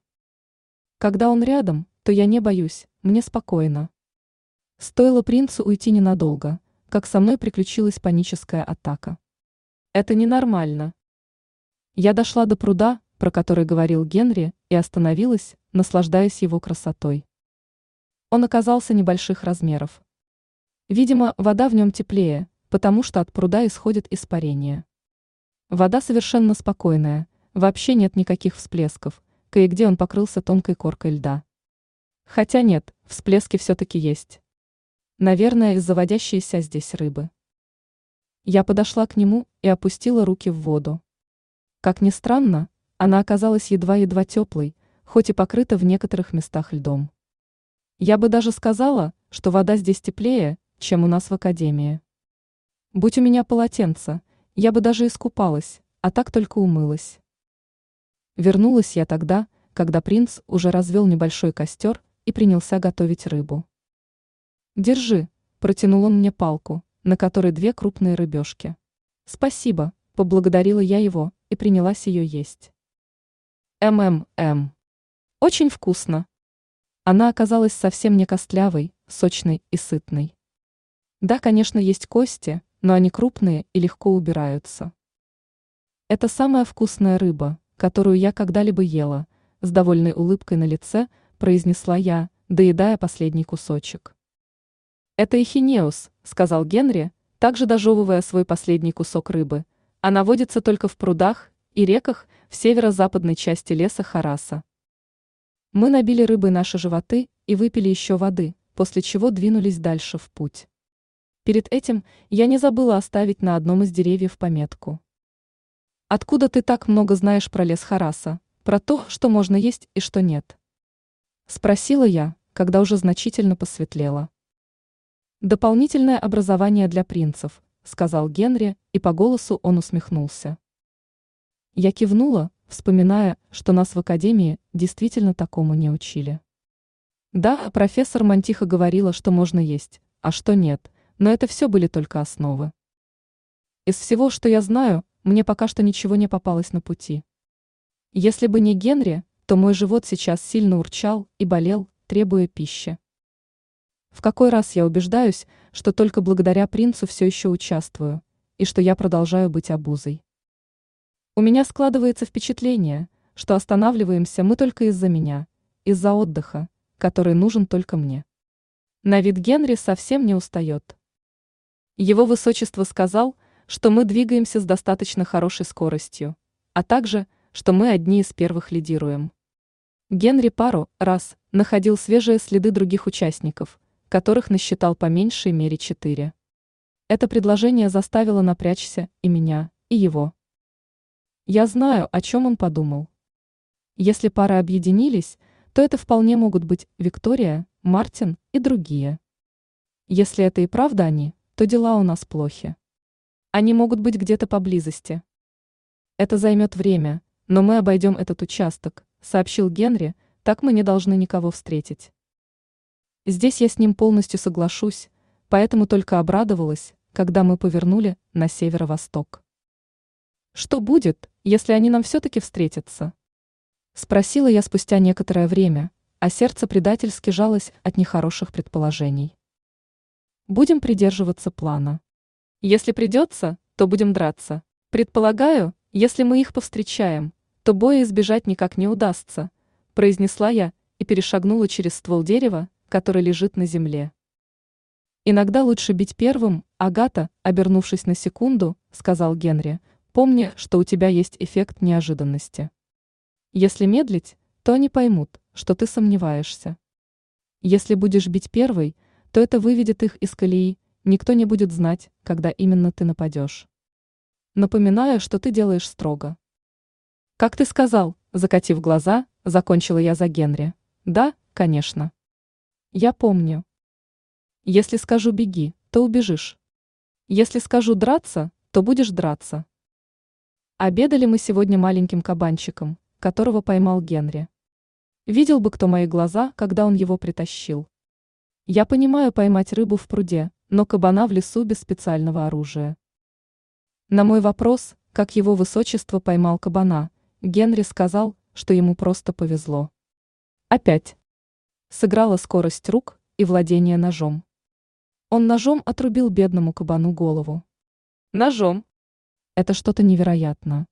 Speaker 1: Когда он рядом, то я не боюсь, мне спокойно. Стоило принцу уйти ненадолго, как со мной приключилась паническая атака. Это ненормально. Я дошла до пруда, про который говорил Генри, и остановилась, наслаждаясь его красотой. Он оказался небольших размеров. Видимо, вода в нем теплее, потому что от пруда исходит испарение. Вода совершенно спокойная, вообще нет никаких всплесков, кое-где он покрылся тонкой коркой льда. Хотя нет, всплески все-таки есть. Наверное, из заводящейся здесь рыбы. Я подошла к нему и опустила руки в воду. Как ни странно, она оказалась едва-едва теплой, хоть и покрыта в некоторых местах льдом. Я бы даже сказала, что вода здесь теплее, чем у нас в академии. Будь у меня полотенце, я бы даже искупалась, а так только умылась. Вернулась я тогда, когда принц уже развел небольшой костер и принялся готовить рыбу. «Держи», – протянул он мне палку, на которой две крупные рыбешки. «Спасибо», – поблагодарила я его и принялась ее есть. МММ. Очень вкусно. Она оказалась совсем не костлявой, сочной и сытной. Да, конечно, есть кости, но они крупные и легко убираются. Это самая вкусная рыба, которую я когда-либо ела, с довольной улыбкой на лице произнесла я, доедая последний кусочек. «Это эхинеус», — сказал Генри, также дожевывая свой последний кусок рыбы. Она водится только в прудах и реках в северо-западной части леса Хараса. Мы набили рыбой наши животы и выпили еще воды, после чего двинулись дальше в путь. Перед этим я не забыла оставить на одном из деревьев пометку. «Откуда ты так много знаешь про лес Хараса, про то, что можно есть и что нет?» Спросила я, когда уже значительно посветлело. Дополнительное образование для принцев, сказал Генри, и по голосу он усмехнулся. Я кивнула, вспоминая, что нас в академии действительно такому не учили. Да, профессор Мантиха говорила, что можно есть, а что нет, но это все были только основы. Из всего, что я знаю, мне пока что ничего не попалось на пути. Если бы не Генри, то мой живот сейчас сильно урчал и болел, требуя пищи. В какой раз я убеждаюсь, что только благодаря принцу все еще участвую, и что я продолжаю быть обузой. У меня складывается впечатление, что останавливаемся мы только из-за меня, из-за отдыха, который нужен только мне. На вид Генри совсем не устает. Его высочество сказал, что мы двигаемся с достаточно хорошей скоростью, а также, что мы одни из первых лидируем. Генри пару раз находил свежие следы других участников, которых насчитал по меньшей мере четыре. Это предложение заставило напрячься и меня, и его. Я знаю, о чем он подумал. Если пары объединились, то это вполне могут быть Виктория, Мартин и другие. Если это и правда они, то дела у нас плохи. Они могут быть где-то поблизости. Это займет время, но мы обойдем этот участок, сообщил Генри, так мы не должны никого встретить. Здесь я с ним полностью соглашусь, поэтому только обрадовалась, когда мы повернули на северо-восток. Что будет, если они нам все-таки встретятся? Спросила я спустя некоторое время, а сердце предательски жалось от нехороших предположений. Будем придерживаться плана. Если придется, то будем драться. Предполагаю, если мы их повстречаем, то боя избежать никак не удастся, произнесла я и перешагнула через ствол дерева, который лежит на земле. Иногда лучше бить первым, Агата, обернувшись на секунду, сказал Генри, помни, что у тебя есть эффект неожиданности. Если медлить, то они поймут, что ты сомневаешься. Если будешь бить первой, то это выведет их из колеи, никто не будет знать, когда именно ты нападешь. Напоминаю, что ты делаешь строго. Как ты сказал, закатив глаза, закончила я за Генри. Да, конечно. Я помню. Если скажу беги, то убежишь. Если скажу драться, то будешь драться. Обедали мы сегодня маленьким кабанчиком, которого поймал Генри. Видел бы кто мои глаза, когда он его притащил. Я понимаю поймать рыбу в пруде, но кабана в лесу без специального оружия. На мой вопрос, как его высочество поймал кабана, Генри сказал, что ему просто повезло. Опять. Сыграла скорость рук и владение ножом. Он ножом отрубил бедному кабану голову. Ножом? Это что-то невероятное.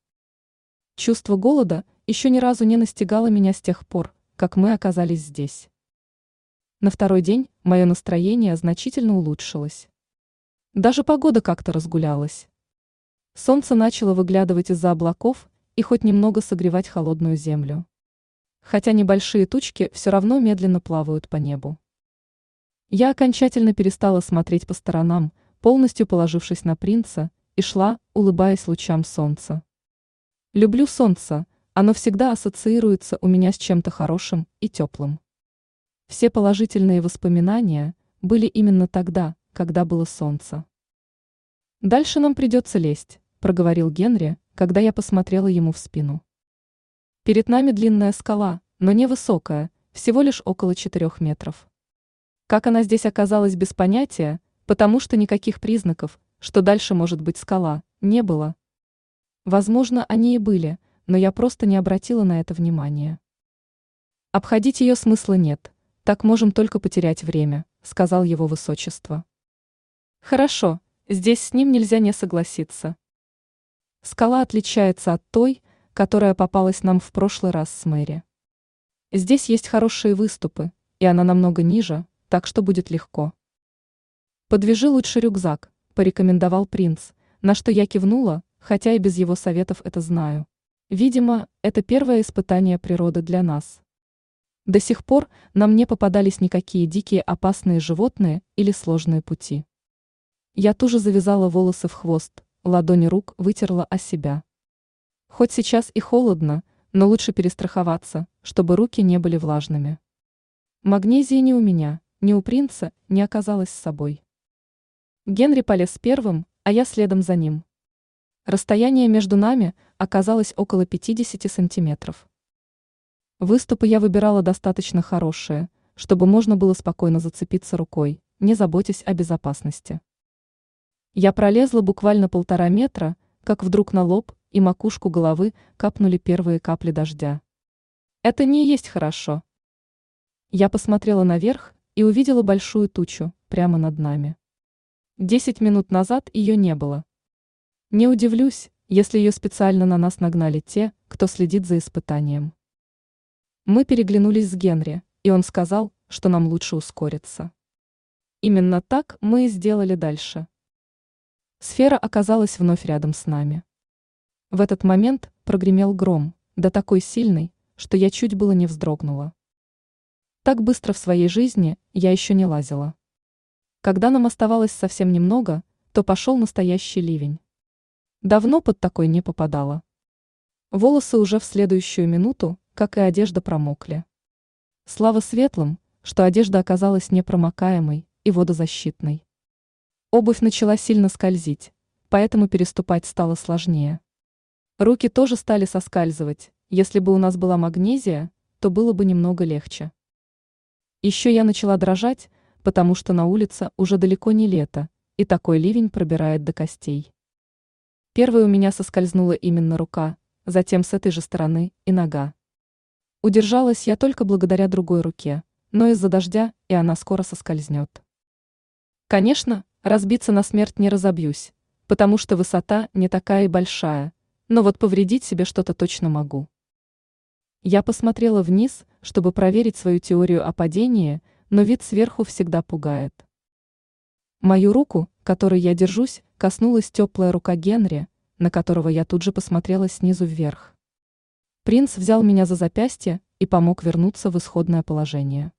Speaker 1: Чувство голода еще ни разу не настигало меня с тех пор, как мы оказались здесь. На второй день мое настроение значительно улучшилось. Даже погода как-то разгулялась. Солнце начало выглядывать из-за облаков и хоть немного согревать холодную землю. Хотя небольшие тучки все равно медленно плавают по небу. Я окончательно перестала смотреть по сторонам, полностью положившись на принца, и шла, улыбаясь лучам солнца. Люблю солнце, оно всегда ассоциируется у меня с чем-то хорошим и теплым. Все положительные воспоминания были именно тогда, когда было солнце. Дальше нам придется лезть, проговорил Генри, когда я посмотрела ему в спину. Перед нами длинная скала, но невысокая, всего лишь около четырех метров. Как она здесь оказалась без понятия, потому что никаких признаков, что дальше может быть скала, не было. Возможно, они и были, но я просто не обратила на это внимания. Обходить ее смысла нет, так можем только потерять время, сказал его высочество. Хорошо, здесь с ним нельзя не согласиться. Скала отличается от той, которая попалась нам в прошлый раз с Мэри. Здесь есть хорошие выступы, и она намного ниже, так что будет легко. Подвяжи лучше рюкзак, порекомендовал принц, на что я кивнула, хотя и без его советов это знаю. Видимо, это первое испытание природы для нас. До сих пор нам не попадались никакие дикие опасные животные или сложные пути. Я тоже завязала волосы в хвост, ладони рук вытерла о себя. Хоть сейчас и холодно, но лучше перестраховаться, чтобы руки не были влажными. Магнезии ни у меня, ни у принца не оказалось с собой. Генри полез первым, а я следом за ним. Расстояние между нами оказалось около 50 сантиметров. Выступы я выбирала достаточно хорошие, чтобы можно было спокойно зацепиться рукой, не заботясь о безопасности. Я пролезла буквально полтора метра, как вдруг на лоб и макушку головы капнули первые капли дождя. Это не есть хорошо. Я посмотрела наверх и увидела большую тучу прямо над нами. Десять минут назад ее не было. Не удивлюсь, если ее специально на нас нагнали те, кто следит за испытанием. Мы переглянулись с Генри, и он сказал, что нам лучше ускориться. Именно так мы и сделали дальше. Сфера оказалась вновь рядом с нами. В этот момент прогремел гром, да такой сильный, что я чуть было не вздрогнула. Так быстро в своей жизни я еще не лазила. Когда нам оставалось совсем немного, то пошел настоящий ливень. Давно под такой не попадала. Волосы уже в следующую минуту как и одежда промокли. Слава светлым, что одежда оказалась непромокаемой и водозащитной. Обувь начала сильно скользить, поэтому переступать стало сложнее. Руки тоже стали соскальзывать, если бы у нас была магнезия, то было бы немного легче. Еще я начала дрожать, потому что на улице уже далеко не лето, и такой ливень пробирает до костей. Первой у меня соскользнула именно рука, затем с этой же стороны и нога. Удержалась я только благодаря другой руке, но из-за дождя и она скоро соскользнет. Конечно, разбиться на смерть не разобьюсь, потому что высота не такая и большая, но вот повредить себе что-то точно могу. Я посмотрела вниз, чтобы проверить свою теорию о падении, но вид сверху всегда пугает. Мою руку, которой я держусь, коснулась теплая рука Генри, на которого я тут же посмотрела снизу вверх. Принц взял меня за запястье и помог вернуться в исходное положение.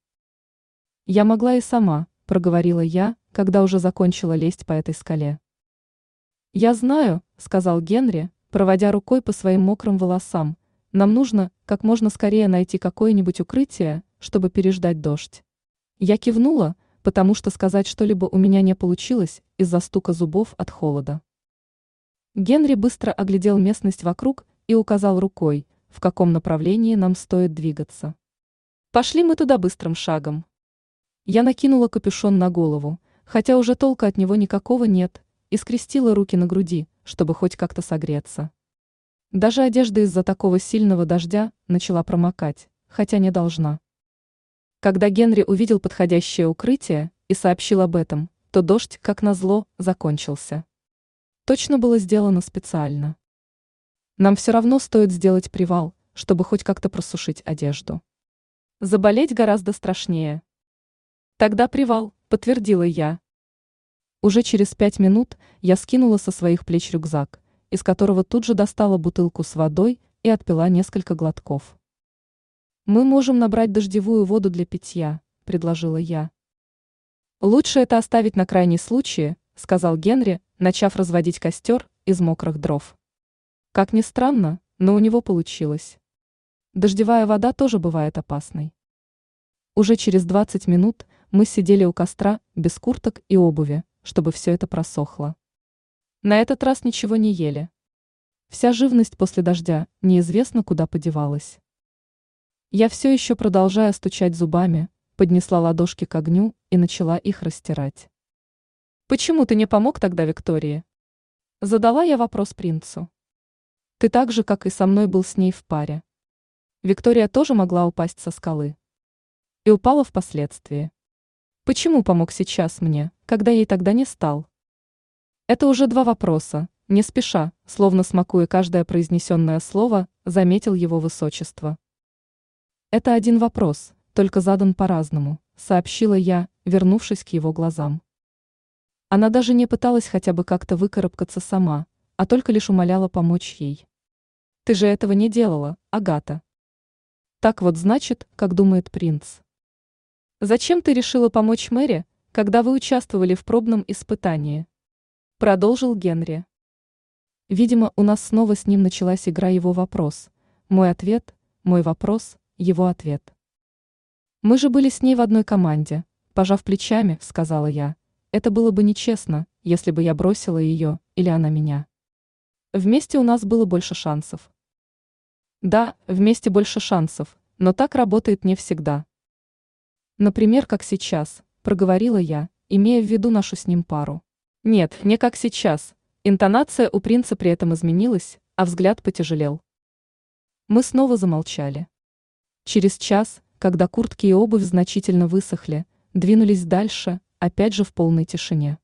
Speaker 1: «Я могла и сама», — проговорила я, когда уже закончила лезть по этой скале. «Я знаю», — сказал Генри, проводя рукой по своим мокрым волосам, «нам нужно как можно скорее найти какое-нибудь укрытие, чтобы переждать дождь». Я кивнула, потому что сказать что-либо у меня не получилось из-за стука зубов от холода. Генри быстро оглядел местность вокруг и указал рукой, в каком направлении нам стоит двигаться. Пошли мы туда быстрым шагом. Я накинула капюшон на голову, хотя уже толка от него никакого нет, и скрестила руки на груди, чтобы хоть как-то согреться. Даже одежда из-за такого сильного дождя начала промокать, хотя не должна. Когда Генри увидел подходящее укрытие и сообщил об этом, то дождь, как назло, закончился. Точно было сделано специально. Нам все равно стоит сделать привал, чтобы хоть как-то просушить одежду. Заболеть гораздо страшнее. Тогда привал, подтвердила я. Уже через пять минут я скинула со своих плеч рюкзак, из которого тут же достала бутылку с водой и отпила несколько глотков. «Мы можем набрать дождевую воду для питья», – предложила я. «Лучше это оставить на крайний случай», – сказал Генри, начав разводить костер из мокрых дров. Как ни странно, но у него получилось. Дождевая вода тоже бывает опасной. Уже через 20 минут мы сидели у костра без курток и обуви, чтобы все это просохло. На этот раз ничего не ели. Вся живность после дождя неизвестно куда подевалась. Я все еще продолжая стучать зубами, поднесла ладошки к огню и начала их растирать. «Почему ты не помог тогда Виктории?» Задала я вопрос принцу. Ты так же, как и со мной, был с ней в паре. Виктория тоже могла упасть со скалы. И упала впоследствии. Почему помог сейчас мне, когда ей тогда не стал? Это уже два вопроса, не спеша, словно смакуя каждое произнесенное слово, заметил его высочество. Это один вопрос, только задан по-разному, сообщила я, вернувшись к его глазам. Она даже не пыталась хотя бы как-то выкарабкаться сама, а только лишь умоляла помочь ей. Ты же этого не делала, Агата. Так вот значит, как думает принц. Зачем ты решила помочь Мэри, когда вы участвовали в пробном испытании? Продолжил Генри. Видимо, у нас снова с ним началась игра его вопрос. Мой ответ, мой вопрос, его ответ. Мы же были с ней в одной команде, пожав плечами, сказала я. Это было бы нечестно, если бы я бросила ее или она меня. Вместе у нас было больше шансов. Да, вместе больше шансов, но так работает не всегда. Например, как сейчас, проговорила я, имея в виду нашу с ним пару. Нет, не как сейчас. Интонация у принца при этом изменилась, а взгляд потяжелел. Мы снова замолчали. Через час, когда куртки и обувь значительно высохли, двинулись дальше, опять же в полной тишине.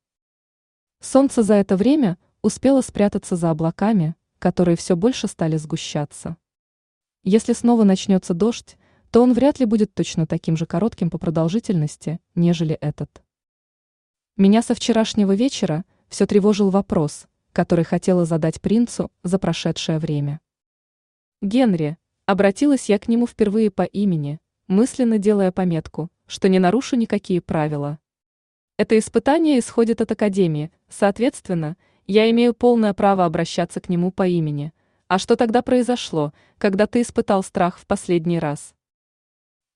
Speaker 1: Солнце за это время успело спрятаться за облаками, которые все больше стали сгущаться. Если снова начнется дождь, то он вряд ли будет точно таким же коротким по продолжительности, нежели этот. Меня со вчерашнего вечера все тревожил вопрос, который хотела задать принцу за прошедшее время. Генри, обратилась я к нему впервые по имени, мысленно делая пометку, что не нарушу никакие правила. Это испытание исходит от Академии, соответственно, я имею полное право обращаться к нему по имени. А что тогда произошло, когда ты испытал страх в последний раз?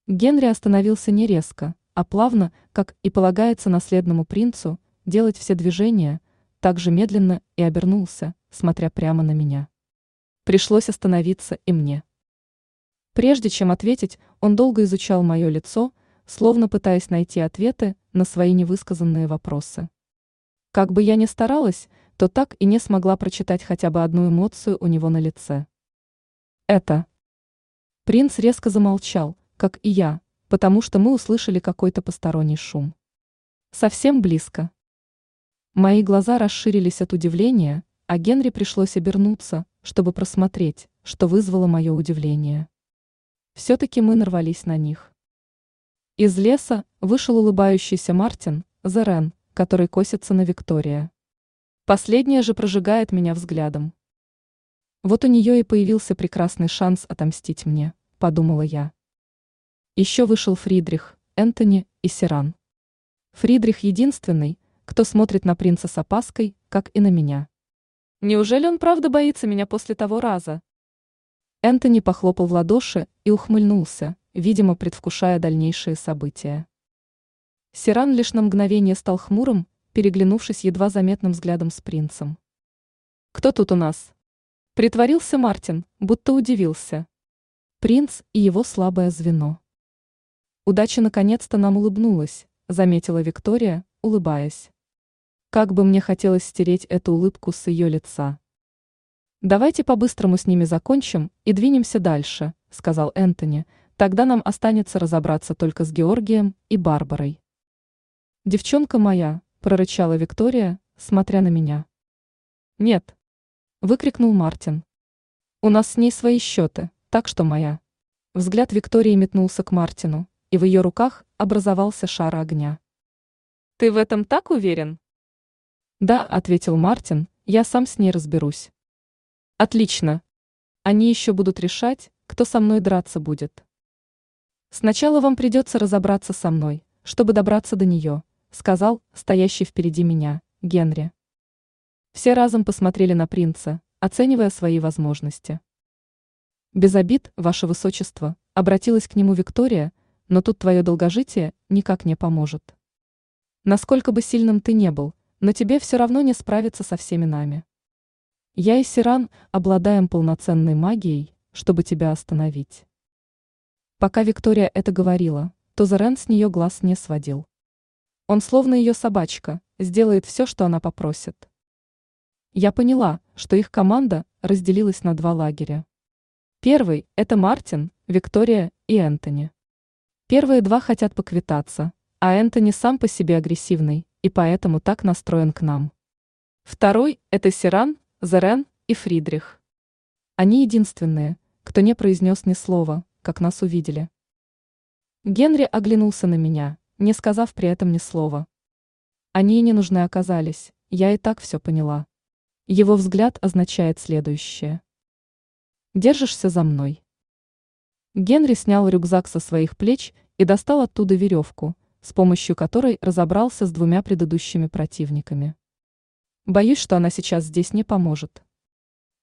Speaker 1: Генри остановился не резко, а плавно, как и полагается наследному принцу, делать все движения, так же медленно и обернулся, смотря прямо на меня. Пришлось остановиться и мне. Прежде чем ответить, он долго изучал мое лицо, словно пытаясь найти ответы на свои невысказанные вопросы. Как бы я ни старалась, то так и не смогла прочитать хотя бы одну эмоцию у него на лице. Это. Принц резко замолчал, как и я, потому что мы услышали какой-то посторонний шум. Совсем близко. Мои глаза расширились от удивления, а Генри пришлось обернуться, чтобы просмотреть, что вызвало мое удивление. Все-таки мы нарвались на них. Из леса вышел улыбающийся Мартин, Зерен, который косится на Виктория. Последняя же прожигает меня взглядом. Вот у нее и появился прекрасный шанс отомстить мне, подумала я. Еще вышел Фридрих, Энтони и Сиран. Фридрих единственный, кто смотрит на принца с опаской, как и на меня. Неужели он правда боится меня после того раза? Энтони похлопал в ладоши и ухмыльнулся, видимо, предвкушая дальнейшие события. Сиран лишь на мгновение стал хмурым, переглянувшись едва заметным взглядом с принцем. «Кто тут у нас?» Притворился Мартин, будто удивился. Принц и его слабое звено. Удача наконец-то нам улыбнулась, заметила Виктория, улыбаясь. Как бы мне хотелось стереть эту улыбку с ее лица. Давайте по-быстрому с ними закончим и двинемся дальше, сказал Энтони, Тогда нам останется разобраться только с Георгием и Барбарой. «Девчонка моя», – прорычала Виктория, смотря на меня. «Нет», – выкрикнул Мартин. «У нас с ней свои счеты, так что моя». Взгляд Виктории метнулся к Мартину, и в ее руках образовался шар огня. «Ты в этом так уверен?» «Да», – ответил Мартин, – «я сам с ней разберусь». «Отлично. Они еще будут решать, кто со мной драться будет». Сначала вам придется разобраться со мной, чтобы добраться до нее, сказал стоящий впереди меня, Генри. Все разом посмотрели на принца, оценивая свои возможности. Без обид, ваше высочество, обратилась к нему Виктория, но тут твое долгожитие никак не поможет. Насколько бы сильным ты не был, но тебе все равно не справиться со всеми нами. Я и Сиран обладаем полноценной магией, чтобы тебя остановить. Пока Виктория это говорила, то Зарен с нее глаз не сводил. Он словно ее собачка, сделает все, что она попросит. Я поняла, что их команда разделилась на два лагеря. Первый – это Мартин, Виктория и Энтони. Первые два хотят поквитаться, а Энтони сам по себе агрессивный и поэтому так настроен к нам. Второй – это Сиран, Зерен и Фридрих. Они единственные, кто не произнес ни слова, как нас увидели. Генри оглянулся на меня, не сказав при этом ни слова. Они и не нужны оказались, я и так все поняла. Его взгляд означает следующее. Держишься за мной. Генри снял рюкзак со своих плеч и достал оттуда веревку, с помощью которой разобрался с двумя предыдущими противниками. Боюсь, что она сейчас здесь не поможет.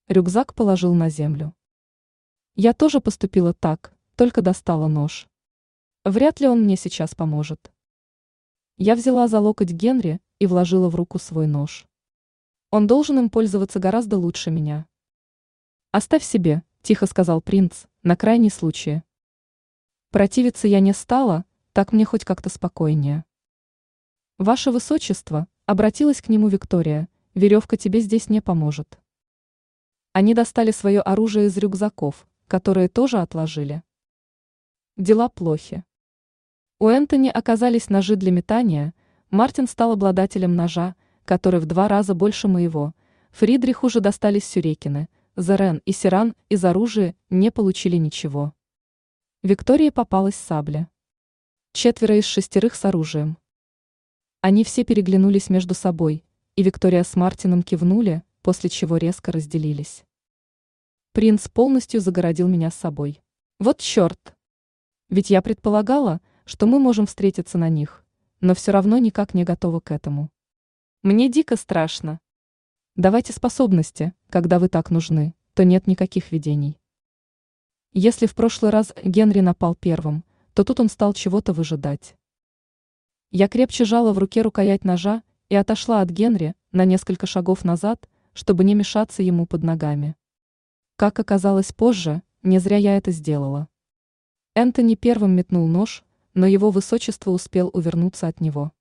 Speaker 1: Рюкзак положил на землю. Я тоже поступила так, только достала нож. Вряд ли он мне сейчас поможет. Я взяла за локоть Генри и вложила в руку свой нож. Он должен им пользоваться гораздо лучше меня. «Оставь себе», – тихо сказал принц, – «на крайний случай». Противиться я не стала, так мне хоть как-то спокойнее. «Ваше высочество», – обратилась к нему Виктория, – «веревка тебе здесь не поможет». Они достали свое оружие из рюкзаков, которые тоже отложили. Дела плохи. У Энтони оказались ножи для метания, Мартин стал обладателем ножа, который в два раза больше моего. Фридрих уже достались сюрекины, Зерен и Сиран из оружия не получили ничего. Виктории попалась сабля. Четверо из шестерых с оружием. Они все переглянулись между собой, и Виктория с Мартином кивнули, после чего резко разделились. Принц полностью загородил меня с собой. Вот черт! Ведь я предполагала, что мы можем встретиться на них, но все равно никак не готова к этому. Мне дико страшно. Давайте способности, когда вы так нужны, то нет никаких видений. Если в прошлый раз Генри напал первым, то тут он стал чего-то выжидать. Я крепче жала в руке рукоять ножа и отошла от Генри на несколько шагов назад, чтобы не мешаться ему под ногами. Как оказалось позже, не зря я это сделала. Энтони первым метнул нож, но его высочество успел увернуться от него.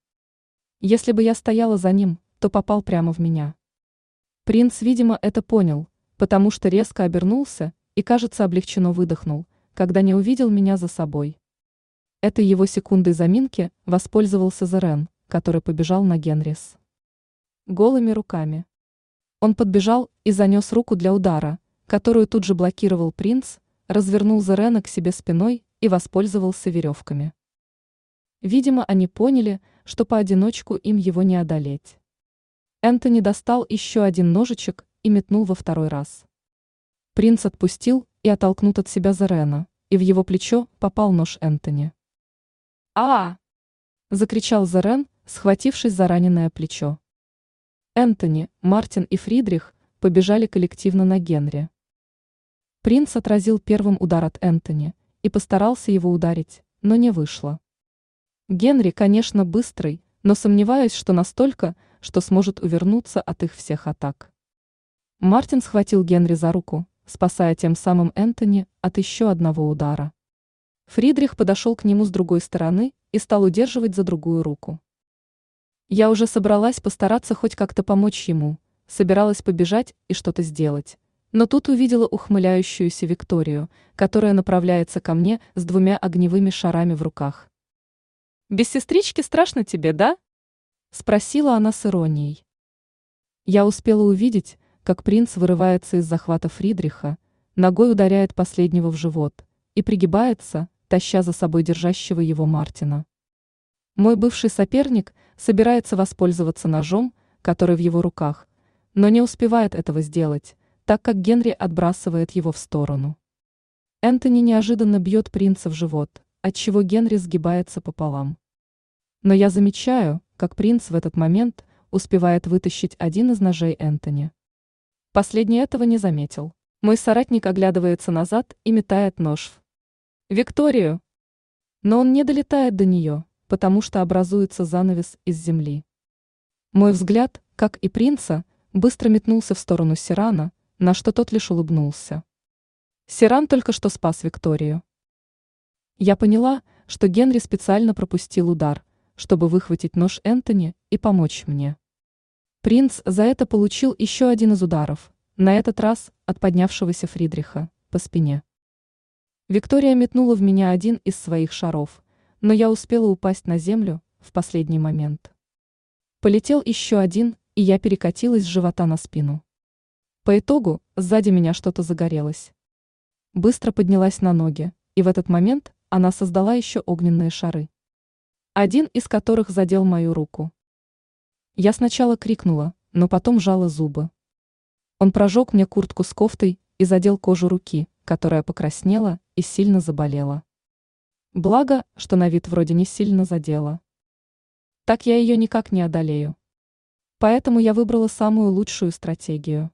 Speaker 1: Если бы я стояла за ним, то попал прямо в меня. Принц, видимо, это понял, потому что резко обернулся и, кажется, облегченно выдохнул, когда не увидел меня за собой. Этой его секундой заминки воспользовался Зерен, который побежал на Генрис. Голыми руками. Он подбежал и занес руку для удара, которую тут же блокировал принц, развернул Зерена к себе спиной и воспользовался веревками. Видимо, они поняли, что поодиночку им его не одолеть. Энтони достал еще один ножичек и метнул во второй раз. Принц отпустил и оттолкнул от себя Зерена, и в его плечо попал нож Энтони. а, закричал Зарен, схватившись за раненое плечо. Энтони, Мартин и Фридрих побежали коллективно на Генри. Принц отразил первым удар от Энтони и постарался его ударить, но не вышло. Генри, конечно, быстрый, но сомневаюсь, что настолько, что сможет увернуться от их всех атак. Мартин схватил Генри за руку, спасая тем самым Энтони от еще одного удара. Фридрих подошел к нему с другой стороны и стал удерживать за другую руку. Я уже собралась постараться хоть как-то помочь ему, собиралась побежать и что-то сделать, но тут увидела ухмыляющуюся Викторию, которая направляется ко мне с двумя огневыми шарами в руках. «Без сестрички страшно тебе, да?» – спросила она с иронией. Я успела увидеть, как принц вырывается из захвата Фридриха, ногой ударяет последнего в живот и пригибается, таща за собой держащего его Мартина. Мой бывший соперник собирается воспользоваться ножом, который в его руках, но не успевает этого сделать, так как Генри отбрасывает его в сторону. Энтони неожиданно бьет принца в живот, отчего Генри сгибается пополам. Но я замечаю, как принц в этот момент успевает вытащить один из ножей Энтони. Последний этого не заметил. Мой соратник оглядывается назад и метает нож в Викторию. Но он не долетает до нее, потому что образуется занавес из земли. Мой взгляд, как и принца, быстро метнулся в сторону Сирана, на что тот лишь улыбнулся. Сиран только что спас Викторию. Я поняла, что Генри специально пропустил удар, чтобы выхватить нож Энтони и помочь мне. Принц за это получил еще один из ударов, на этот раз от поднявшегося Фридриха, по спине. Виктория метнула в меня один из своих шаров, но я успела упасть на землю в последний момент. Полетел еще один, и я перекатилась с живота на спину. По итогу сзади меня что-то загорелось. Быстро поднялась на ноги, и в этот момент она создала еще огненные шары. Один из которых задел мою руку. Я сначала крикнула, но потом жала зубы. Он прожег мне куртку с кофтой и задел кожу руки, которая покраснела и сильно заболела. Благо, что на вид вроде не сильно задела. Так я ее никак не одолею. Поэтому я выбрала самую лучшую стратегию.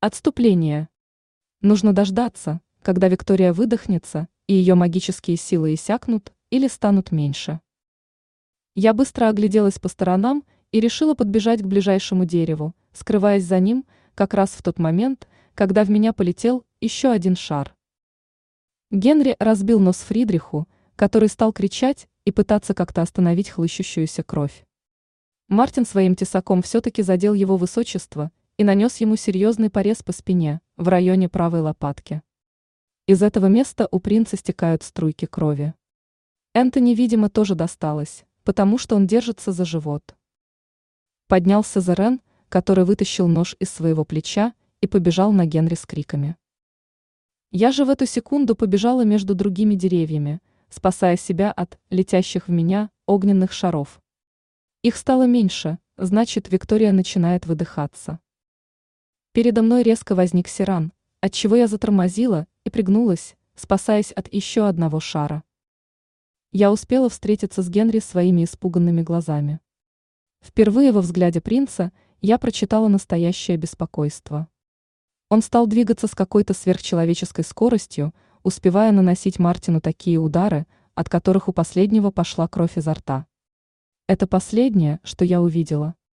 Speaker 1: Отступление. Нужно дождаться, когда Виктория выдохнется, и ее магические силы иссякнут или станут меньше. Я быстро огляделась по сторонам и решила подбежать к ближайшему дереву, скрываясь за ним как раз в тот момент, когда в меня полетел еще один шар. Генри разбил нос Фридриху, который стал кричать и пытаться как-то остановить хлыщущуюся кровь. Мартин своим тесаком все-таки задел его высочество и нанес ему серьезный порез по спине, в районе правой лопатки. Из этого места у принца стекают струйки крови. Энтони, видимо, тоже досталось, потому что он держится за живот. Поднялся Зерен, который вытащил нож из своего плеча и побежал на Генри с криками. Я же в эту секунду побежала между другими деревьями, спасая себя от летящих в меня огненных шаров. Их стало меньше, значит, Виктория начинает выдыхаться. Передо мной резко возник Сиран, отчего я затормозила и пригнулась, спасаясь от еще одного шара. Я успела встретиться с Генри своими испуганными глазами. Впервые во взгляде принца я прочитала настоящее беспокойство. Он стал двигаться с какой-то сверхчеловеческой скоростью, успевая наносить Мартину такие удары, от которых у последнего пошла кровь изо рта. Это последнее, что я увидела.